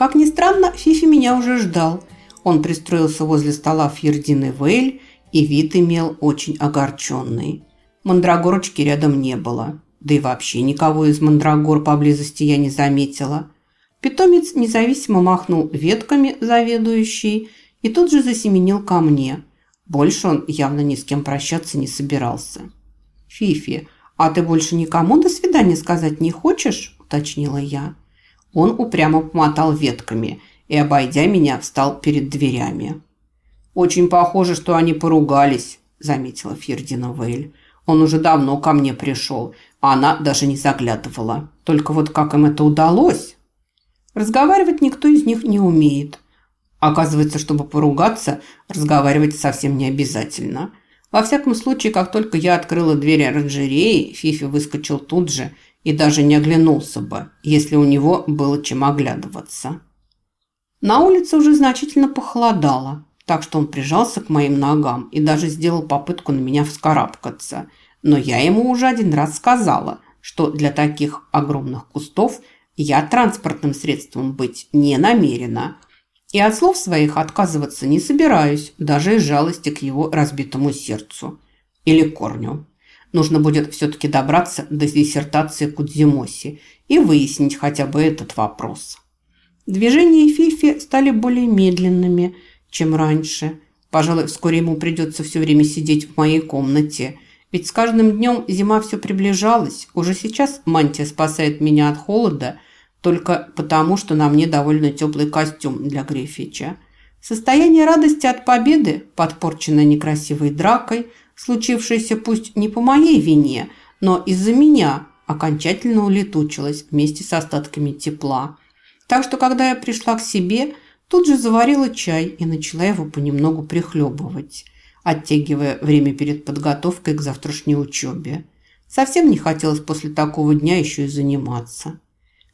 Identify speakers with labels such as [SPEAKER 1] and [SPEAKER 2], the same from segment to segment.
[SPEAKER 1] Как ни странно, Фифи меня уже ждал. Он пристроился возле стола Фьердины Вейль и вид имел очень огорченный. Мандрагорочки рядом не было. Да и вообще никого из мандрагор поблизости я не заметила. Питомец независимо махнул ветками заведующий и тут же засеменил ко мне. Больше он явно ни с кем прощаться не собирался. «Фифи, а ты больше никому до свидания сказать не хочешь?» – уточнила я. Он упрямо помотал ветками и, обойдя меня, встал перед дверями. «Очень похоже, что они поругались», – заметила Фердина Вейль. «Он уже давно ко мне пришел, а она даже не заглядывала. Только вот как им это удалось?» Разговаривать никто из них не умеет. Оказывается, чтобы поругаться, разговаривать совсем не обязательно. Во всяком случае, как только я открыла дверь оранжереи, Фифи выскочил тут же и даже не оглянулся бы, если у него было чем оглядываться. На улице уже значительно похолодало, так что он прижался к моим ногам и даже сделал попытку на меня вскарабкаться. Но я ему уже один раз сказала, что для таких огромных кустов я транспортным средством быть не намерена. И от слов своих отказываться не собираюсь, даже из жалости к его разбитому сердцу. Или корню. Нужно будет все-таки добраться до диссертации Кудзимоси и выяснить хотя бы этот вопрос. Движения Фифи стали более медленными, чем раньше. Пожалуй, вскоре ему придется все время сидеть в моей комнате – ведь с каждым днем зима все приближалась. Уже сейчас мантия спасает меня от холода, только потому, что на мне довольно теплый костюм для Грифича. Состояние радости от победы, подпорченное некрасивой дракой, случившейся пусть не по моей вине, но из-за меня, окончательно улетучилось вместе с остатками тепла. Так что, когда я пришла к себе, тут же заварила чай и начала его понемногу прихлебывать, оттягивая время перед подготовкой к завтрашней учебе. Совсем не хотелось после такого дня еще и заниматься.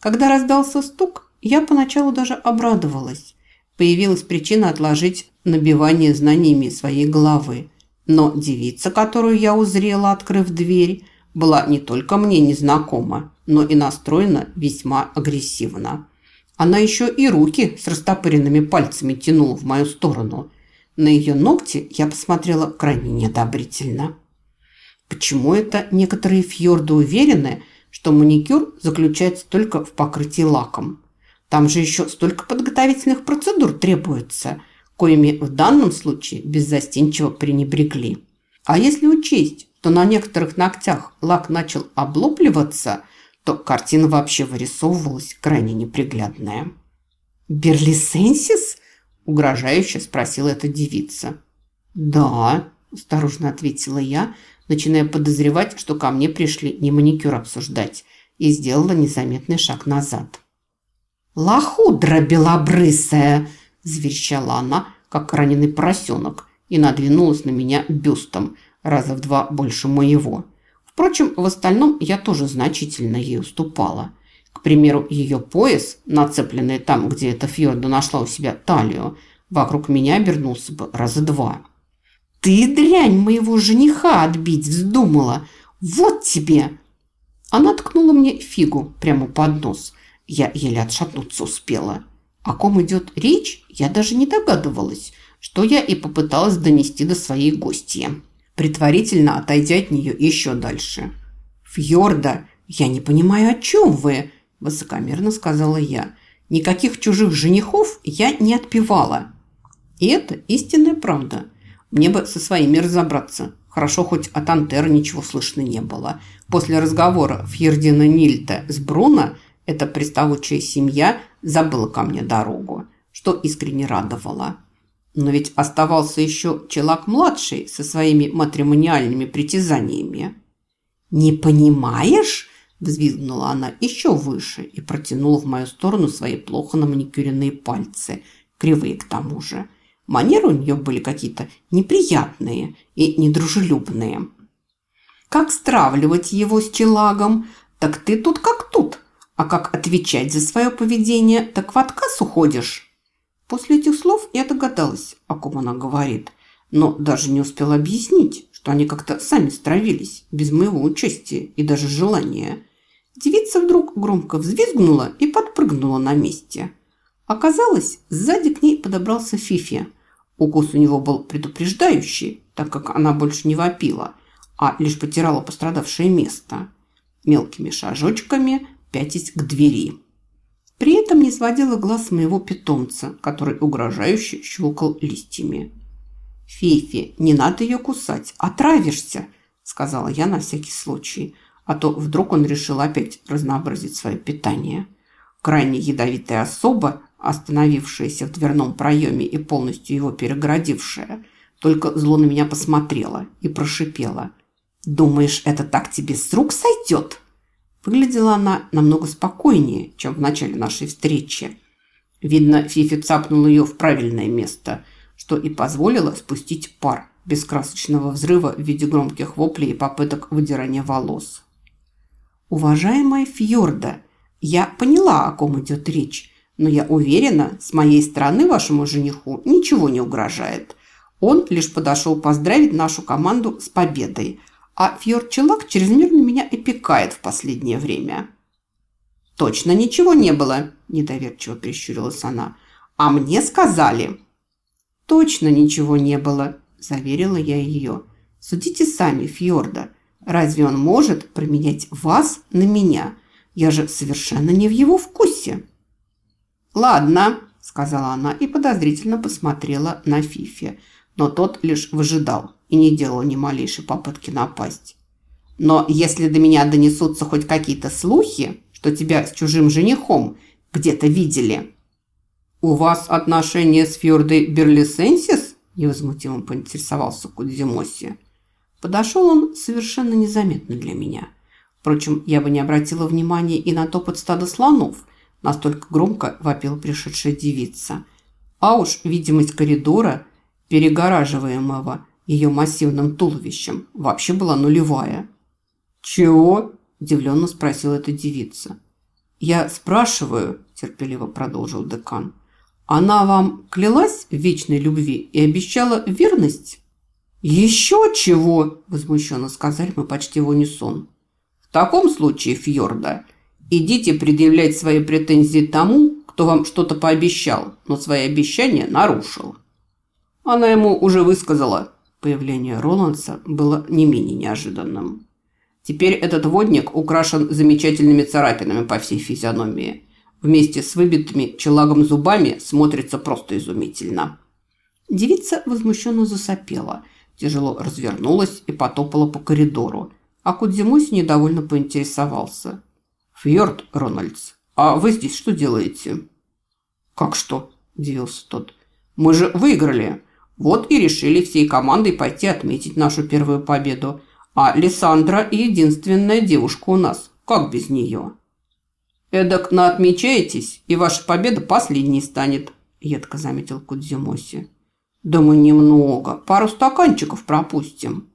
[SPEAKER 1] Когда раздался стук, я поначалу даже обрадовалась. Появилась причина отложить набивание знаниями своей головы. Но девица, которую я узрела, открыв дверь, была не только мне незнакома, но и настроена весьма агрессивно. Она еще и руки с растопыренными пальцами тянула в мою сторону. На ее ногти я посмотрела крайне неодобрительно. Почему это некоторые фьорды уверены – что маникюр заключается только в покрытии лаком. Там же еще столько подготовительных процедур требуется, коими в данном случае беззастенчиво пренебрегли. А если учесть, что на некоторых ногтях лак начал облупливаться, то картина вообще вырисовывалась крайне неприглядная. «Берлисенсис?» – угрожающе спросила эта девица. «Да», – осторожно ответила я, начиная подозревать, что ко мне пришли не маникюр обсуждать, и сделала незаметный шаг назад. «Лохудра белобрысая!» – заверещала она, как раненый поросенок, и надвинулась на меня бюстом, раза в два больше моего. Впрочем, в остальном я тоже значительно ей уступала. К примеру, ее пояс, нацепленный там, где эта Фьорда нашла у себя талию, вокруг меня обернулся бы раза два. Ты, дрянь, моего жениха отбить вздумала. Вот тебе!» Она ткнула мне фигу прямо под нос. Я еле отшатнуться успела. О ком идет речь, я даже не догадывалась, что я и попыталась донести до своей гостьи, предварительно отойдя от нее еще дальше. «Фьорда, я не понимаю, о чем вы?» – высокомерно сказала я. «Никаких чужих женихов я не отпевала». И это истинная правда – мне бы со своими разобраться. Хорошо, хоть от Антера ничего слышно не было. После разговора Фьердина Нильта с Бруно эта приставучая семья забыла ко мне дорогу, что искренне радовало. Но ведь оставался еще Челак-младший со своими матримониальными притязаниями. «Не понимаешь?» – взвизгнула она еще выше и протянула в мою сторону свои плохо наманикюренные пальцы, кривые к тому же – Манеры у нее были какие-то неприятные и недружелюбные. Как стравливать его с челагом? Так ты тут как тут. А как отвечать за свое поведение, так в отказ уходишь. После этих слов я догадалась, о ком она говорит, но даже не успела объяснить, что они как-то сами стравились, без моего участия и даже желания. Девица вдруг громко взвизгнула и подпрыгнула на месте – Оказалось, сзади к ней подобрался Фифи. Укус у него был предупреждающий, так как она больше не вопила, а лишь потирала пострадавшее место. Мелкими шажочками пятясь к двери. При этом не сводила глаз моего питомца, который угрожающе щелкал листьями. «Фифи, не надо ее кусать, отравишься», – сказала я на всякий случай, а то вдруг он решил опять разнообразить свое питание. Крайне ядовитая особа, остановившаяся в дверном проеме и полностью его перегородившая, только зло на меня посмотрела и прошипела. «Думаешь, это так тебе с рук сойдет?» Выглядела она намного спокойнее, чем в начале нашей встречи. Видно, Фифи цапнула ее в правильное место, что и позволило спустить пар без красочного взрыва в виде громких воплей и попыток выдирания волос. «Уважаемая Фьорда, я поняла, о ком идет речь, но я уверена, с моей стороны вашему жениху ничего не угрожает. Он лишь подошел поздравить нашу команду с победой – а Фьорчелак чрезмерно меня опекает в последнее время». «Точно ничего не было», – недоверчиво прищурилась она. «А мне сказали». «Точно ничего не было», – заверила я ее. «Судите сами, Фьорда. Разве он может променять вас на меня? Я же совершенно не в его вкусе». «Ладно», – сказала она и подозрительно посмотрела на Фифи. Но тот лишь выжидал и не делал ни малейшей попытки напасть. Но если до меня донесутся хоть какие-то слухи, что тебя с чужим женихом где-то видели...» «У вас отношения с Фьордой Берлисенсис?» невозмутимо поинтересовался Кудзимоси. Подошел он совершенно незаметно для меня. Впрочем, я бы не обратила внимания и на топот стада слонов, настолько громко вопила пришедшая девица. А уж видимость коридора, перегораживаемого ее массивным туловищем вообще была нулевая. «Чего?» – удивленно спросила эта девица. «Я спрашиваю», – терпеливо продолжил декан, «она вам клялась в вечной любви и обещала верность?» «Еще чего?» – возмущенно сказали мы почти в унисон. «В таком случае, Фьорда, идите предъявлять свои претензии тому, кто вам что-то пообещал, но свои обещания нарушил». Она ему уже высказала, Появление Роландса было не менее неожиданным. Теперь этот водник украшен замечательными царапинами по всей физиономии. Вместе с выбитыми челагом зубами смотрится просто изумительно. Девица возмущенно засопела, тяжело развернулась и потопала по коридору, а Кудзимусь недовольно поинтересовался. «Фьорд, Рональдс, а вы здесь что делаете?» «Как что?» – удивился тот. «Мы же выиграли!» Вот и решили всей командой пойти отметить нашу первую победу. А Лиссандра – единственная девушка у нас. Как без нее? «Эдак наотмечаетесь, и ваша победа последней станет», – едко заметил Кудзимоси. «Да мы немного. Пару стаканчиков пропустим».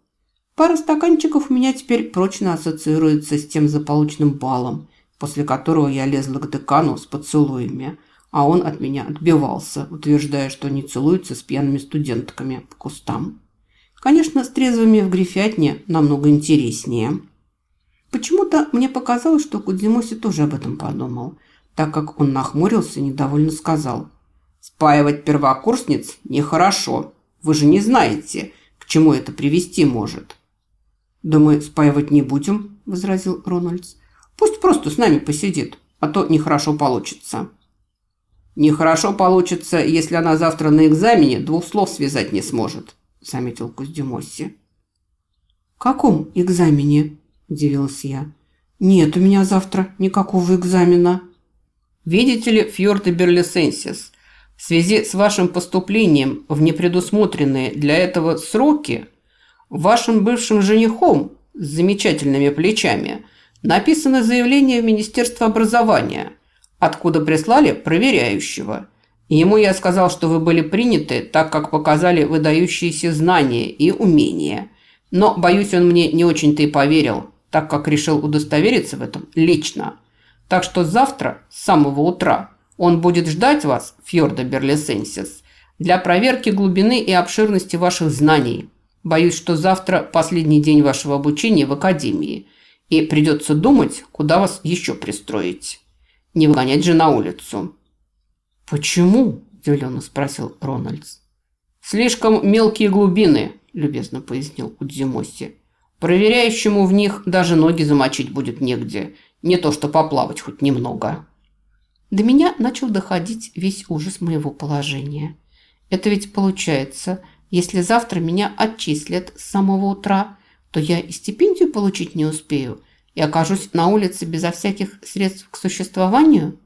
[SPEAKER 1] Пара стаканчиков у меня теперь прочно ассоциируется с тем заполученным балом, после которого я лезла к декану с поцелуями – а он от меня отбивался, утверждая, что не целуется с пьяными студентками по кустам. Конечно, с трезвыми в грифятне намного интереснее. Почему-то мне показалось, что Кудзимоси тоже об этом подумал, так как он нахмурился и недовольно сказал. «Спаивать первокурсниц нехорошо. Вы же не знаете, к чему это привести может». «Да мы спаивать не будем», – возразил Рональдс. «Пусть просто с нами посидит, а то нехорошо получится». «Нехорошо получится, если она завтра на экзамене двух слов связать не сможет», – заметил Куздемосси. «Каком экзамене?» – удивилась я. «Нет у меня завтра никакого экзамена». «Видите ли, Фьорд Берлисенсис, в связи с вашим поступлением в непредусмотренные для этого сроки, вашим бывшим женихом с замечательными плечами написано заявление в Министерство образования – откуда прислали проверяющего. Ему я сказал, что вы были приняты, так как показали выдающиеся знания и умения. Но, боюсь, он мне не очень-то и поверил, так как решил удостовериться в этом лично. Так что завтра, с самого утра, он будет ждать вас, Фьорда Берлисенсис, для проверки глубины и обширности ваших знаний. Боюсь, что завтра последний день вашего обучения в академии, и придется думать, куда вас еще пристроить». Не выгонять же на улицу. «Почему?» – удивленно спросил Рональдс. «Слишком мелкие глубины», – любезно пояснил Кудзимоси. «Проверяющему в них даже ноги замочить будет негде, не то что поплавать хоть немного». До меня начал доходить весь ужас моего положения. Это ведь получается, если завтра меня отчислят с самого утра, то я и стипендию получить не успею и окажусь на улице безо всяких средств к существованию.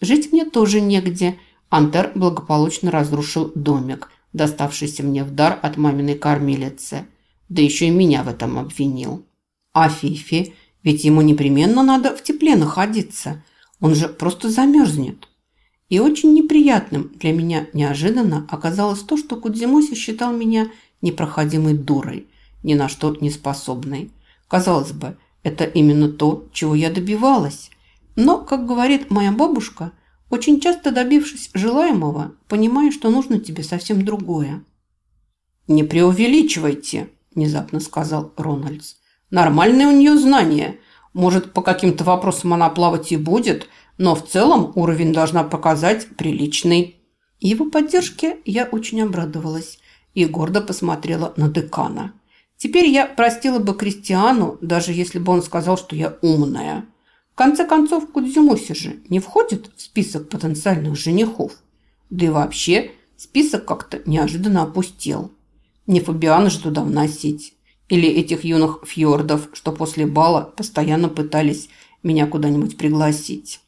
[SPEAKER 1] Жить мне тоже негде. Антер благополучно разрушил домик, доставшийся мне в дар от маминой кормилицы. Да еще и меня в этом обвинил. А Фифи, ведь ему непременно надо в тепле находиться – он же просто замерзнет. И очень неприятным для меня неожиданно оказалось то, что Кудзимоси считал меня непроходимой дурой, ни на что не способной. Казалось бы, это именно то, чего я добивалась. Но, как говорит моя бабушка, очень часто добившись желаемого, понимаешь, что нужно тебе совсем другое. «Не преувеличивайте», – внезапно сказал Рональдс. «Нормальные у нее знания. Может, по каким-то вопросам она плавать и будет, но в целом уровень должна показать приличный. Его поддержке я очень обрадовалась и гордо посмотрела на декана. Теперь я простила бы Кристиану, даже если бы он сказал, что я умная. В конце концов, Кудзимуси же не входит в список потенциальных женихов. Да и вообще, список как-то неожиданно опустел. Не Фабиана же туда вносить. Или этих юных фьордов, что после бала постоянно пытались меня куда-нибудь пригласить.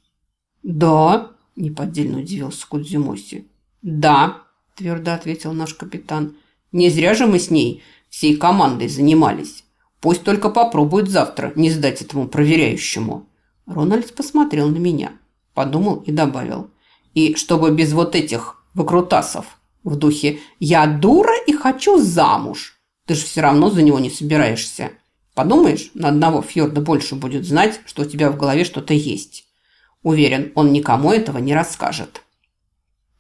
[SPEAKER 1] «Да», – неподдельно удивился Кудзимоси. «Да», – твердо ответил наш капитан. «Не зря же мы с ней всей командой занимались. Пусть только попробует завтра не сдать этому проверяющему». Рональдс посмотрел на меня, подумал и добавил. «И чтобы без вот этих выкрутасов в духе «я дура и хочу замуж», ты же все равно за него не собираешься. Подумаешь, на одного Фьорда больше будет знать, что у тебя в голове что-то есть». Уверен, он никому этого не расскажет.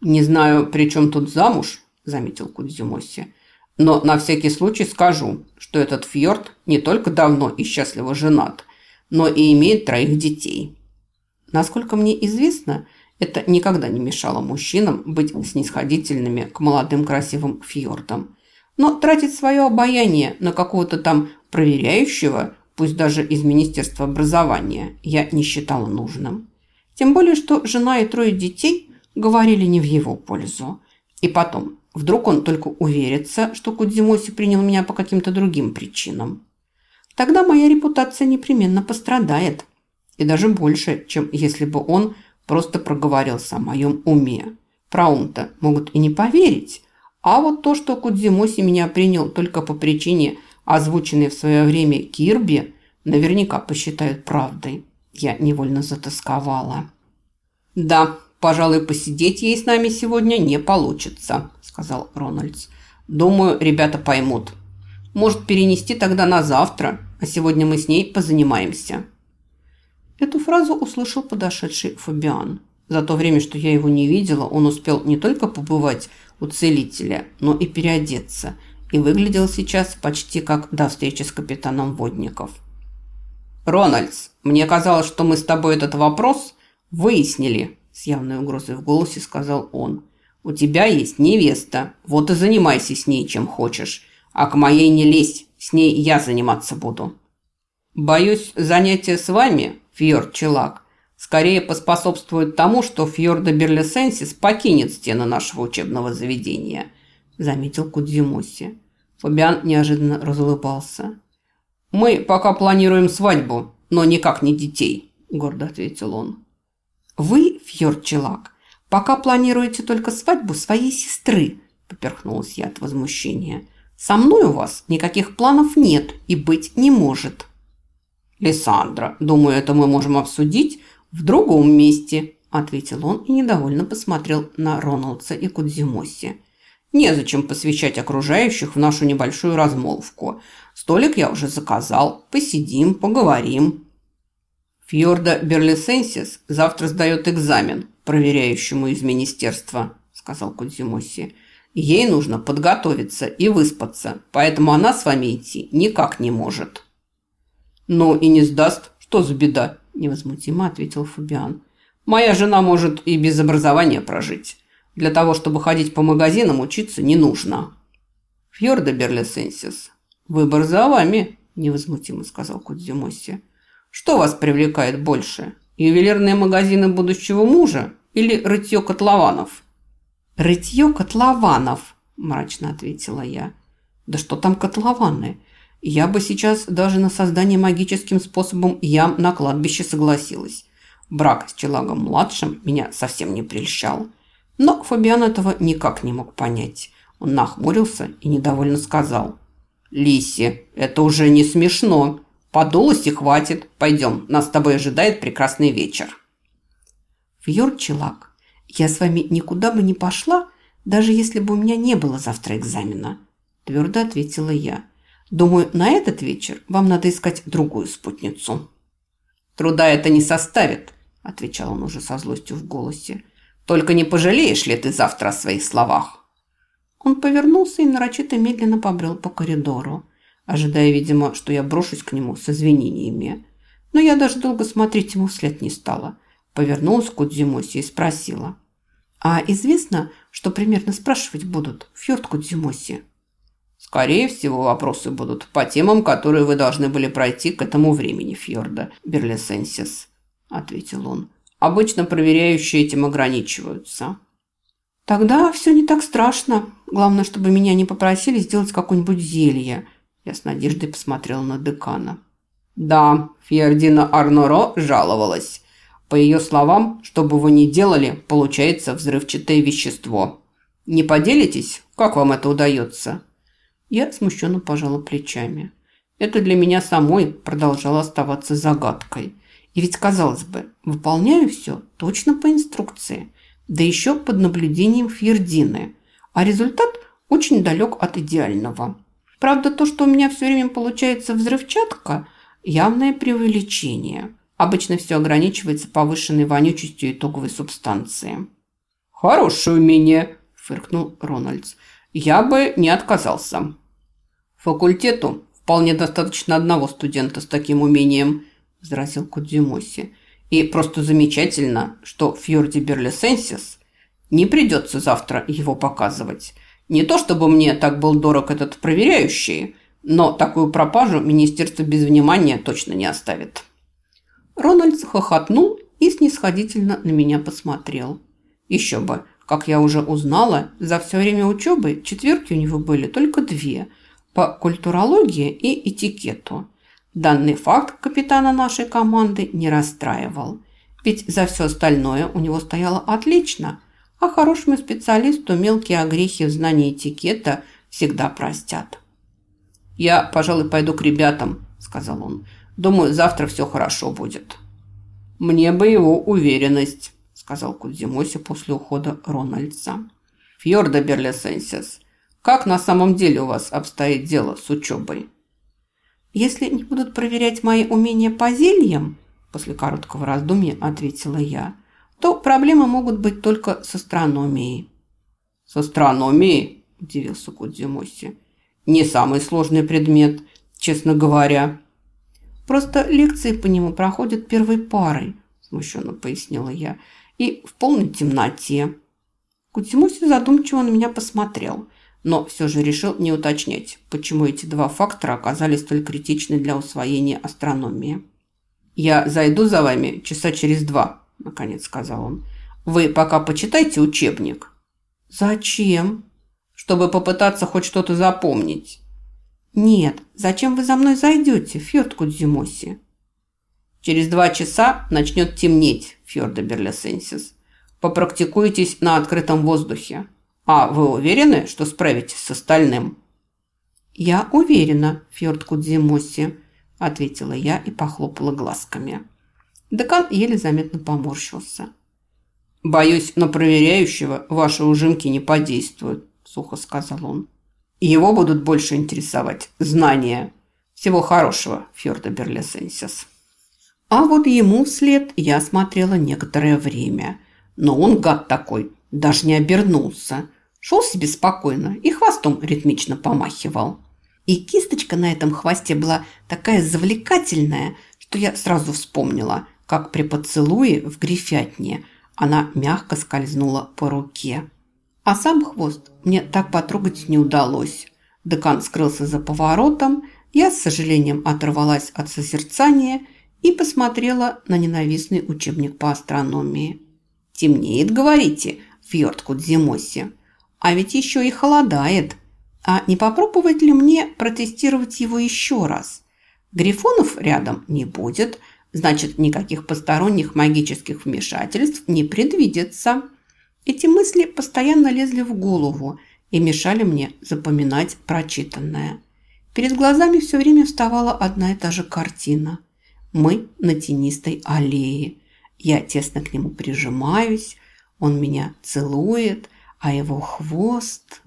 [SPEAKER 1] «Не знаю, при чем тут замуж», – заметил Кудзимоси. «Но на всякий случай скажу, что этот фьорд не только давно и счастливо женат, но и имеет троих детей». Насколько мне известно, это никогда не мешало мужчинам быть снисходительными к молодым красивым фьордам. Но тратить свое обаяние на какого-то там проверяющего, пусть даже из Министерства образования, я не считала нужным. Тем более, что жена и трое детей говорили не в его пользу. И потом, вдруг он только уверится, что Кудзимоси принял меня по каким-то другим причинам. Тогда моя репутация непременно пострадает. И даже больше, чем если бы он просто проговорился о моем уме. Про ум-то могут и не поверить. А вот то, что Кудзимоси меня принял только по причине, озвученной в свое время Кирби, наверняка посчитают правдой. Я невольно затасковала. «Да, пожалуй, посидеть ей с нами сегодня не получится», – сказал Рональдс. «Думаю, ребята поймут. Может, перенести тогда на завтра, а сегодня мы с ней позанимаемся». Эту фразу услышал подошедший Фабиан. За то время, что я его не видела, он успел не только побывать у целителя, но и переодеться, и выглядел сейчас почти как до встречи с капитаном Водников. «Рональдс, мне казалось, что мы с тобой этот вопрос выяснили», – с явной угрозой в голосе сказал он. «У тебя есть невеста, вот и занимайся с ней чем хочешь, а к моей не лезь, с ней я заниматься буду». «Боюсь, занятие с вами, Фьорд Челак, скорее поспособствует тому, что Фьорда Берлисенсис покинет стены нашего учебного заведения», – заметил Кудзимоси. Фабиан неожиданно разулыбался. «Мы пока планируем свадьбу, но никак не детей», – гордо ответил он. «Вы, Фьорчелак, пока планируете только свадьбу своей сестры», – поперхнулась я от возмущения. «Со мной у вас никаких планов нет и быть не может». «Лиссандра, думаю, это мы можем обсудить в другом месте», – ответил он и недовольно посмотрел на Роналдса и Кудзимоси. Незачем посвящать окружающих в нашу небольшую размолвку. Столик я уже заказал. Посидим, поговорим. Фьорда Берлисенсис завтра сдает экзамен проверяющему из министерства, сказал Кудзимоси. Ей нужно подготовиться и выспаться, поэтому она с вами идти никак не может. Ну и не сдаст, что за беда, невозмутимо ответил Фабиан.
[SPEAKER 2] Моя жена может и без образования прожить. Для того, чтобы ходить по магазинам, учиться не нужно. Фьорда Берлисенсис, выбор за вами, невозмутимо сказал Кудзимоси. Что вас привлекает больше? Ювелирные магазины будущего мужа или рытье котлованов?
[SPEAKER 1] Рытье котлованов, мрачно ответила я. Да что там котлованы? Я бы сейчас даже на создание магическим способом ям на кладбище согласилась. Брак с Челагом-младшим меня совсем не прельщал. Но Фабиан этого никак не мог понять. Он нахмурился и недовольно сказал. «Лиси, это уже не смешно. Подулось и хватит. Пойдем, нас с тобой ожидает прекрасный вечер». «Фьор Челак, я с вами никуда бы не пошла, даже если бы у меня не было завтра экзамена», твердо ответила я. «Думаю, на этот вечер вам надо искать другую спутницу».
[SPEAKER 2] «Труда это не составит», – отвечал он уже со злостью в голосе. «Только не пожалеешь ли ты завтра о своих словах?»
[SPEAKER 1] Он повернулся и нарочито медленно побрел по коридору, ожидая, видимо, что я брошусь к нему с извинениями. Но я даже долго смотреть ему вслед не стала. Повернулась к Кудзимосе и спросила. «А известно, что примерно спрашивать будут Фьорд Кудзимосе?»
[SPEAKER 2] Скорее всего, вопросы будут по темам, которые вы должны были пройти к этому времени, Фьорда Берлисенсис, ответил он. Обычно проверяющие этим ограничиваются.
[SPEAKER 1] Тогда все не так страшно. Главное, чтобы меня не попросили сделать какое-нибудь зелье. Я с надеждой посмотрела на декана.
[SPEAKER 2] Да, Фьердина Арноро жаловалась. По ее словам, что бы вы ни делали, получается взрывчатое вещество. Не поделитесь, как вам это удается?
[SPEAKER 1] Я смущенно пожала плечами. Это для меня самой продолжало оставаться загадкой. И ведь, казалось бы, выполняю все точно по инструкции, да еще под наблюдением Фьердины, а результат очень далек от идеального. Правда, то, что у меня все время получается взрывчатка, явное преувеличение. Обычно все ограничивается повышенной вонючестью итоговой субстанции.
[SPEAKER 2] «Хорошее умение», – фыркнул Рональдс. Я бы не отказался. Факультету вполне достаточно одного студента с таким умением, возразил Кудзимоси. И просто замечательно, что Фьорди Берлисенсис не придется завтра его показывать. Не то чтобы мне так был дорог этот проверяющий, но такую пропажу министерство без внимания точно не оставит.
[SPEAKER 1] Рональд хохотнул и снисходительно на меня посмотрел. Еще бы, как я уже узнала, за все время учебы четверки у него были только две – по культурологии и этикету. Данный факт капитана нашей команды не расстраивал, ведь за все остальное у него стояло отлично, а хорошему специалисту мелкие огрехи в знании этикета всегда простят.
[SPEAKER 2] «Я, пожалуй, пойду к ребятам», – сказал он. «Думаю, завтра все хорошо будет». «Мне бы его уверенность», сказал Кудзимоси после ухода Рональдса. «Фьорда Берлисенсис, как на самом деле у вас обстоит дело с учебой?»
[SPEAKER 1] «Если не будут проверять мои умения по зельям», после короткого раздумья ответила я, то проблемы могут быть только с астрономией.
[SPEAKER 2] «С астрономией?» – удивился Кудзимоси. «Не самый сложный предмет, честно говоря».
[SPEAKER 1] «Просто лекции по нему проходят первой парой», – смущенно пояснила я и в полной темноте. Кутимуси задумчиво на меня посмотрел, но все же решил не уточнять, почему эти два фактора оказались столь критичны для усвоения астрономии.
[SPEAKER 2] «Я зайду за вами часа через два», – наконец сказал он. «Вы пока почитайте учебник».
[SPEAKER 1] «Зачем?»
[SPEAKER 2] «Чтобы попытаться хоть что-то запомнить».
[SPEAKER 1] «Нет, зачем вы за мной зайдете, Фьорд Кудзимоси?»
[SPEAKER 2] Через два часа начнет темнеть, Фьорда Берлесенсис. Попрактикуйтесь на открытом воздухе. А вы уверены, что справитесь с остальным?»
[SPEAKER 1] «Я уверена, Фьорд Кудзимоси», – ответила я и похлопала глазками. Декан еле заметно поморщился.
[SPEAKER 2] «Боюсь, на проверяющего ваши ужимки не подействуют», – сухо сказал он. «Его будут больше интересовать знания. Всего хорошего, Фьорда Берлесенсис».
[SPEAKER 1] А вот ему вслед я смотрела некоторое время. Но он, гад такой, даже не обернулся. Шел себе спокойно и хвостом ритмично помахивал. И кисточка на этом хвосте была такая завлекательная, что я сразу вспомнила, как при поцелуе в грифятне она мягко скользнула по руке. А сам хвост мне так потрогать не удалось. Декан скрылся за поворотом, я с сожалением оторвалась от созерцания и посмотрела на ненавистный учебник по астрономии. «Темнеет, говорите, в Йорткут-Зимосе. А ведь еще и холодает. А не попробовать ли мне протестировать его еще раз? Грифонов рядом не будет, значит, никаких посторонних магических вмешательств не предвидится». Эти мысли постоянно лезли в голову и мешали мне запоминать прочитанное. Перед глазами все время вставала одна и та же картина. Мы на тенистой аллее. Я тесно к нему прижимаюсь, он меня целует, а его хвост...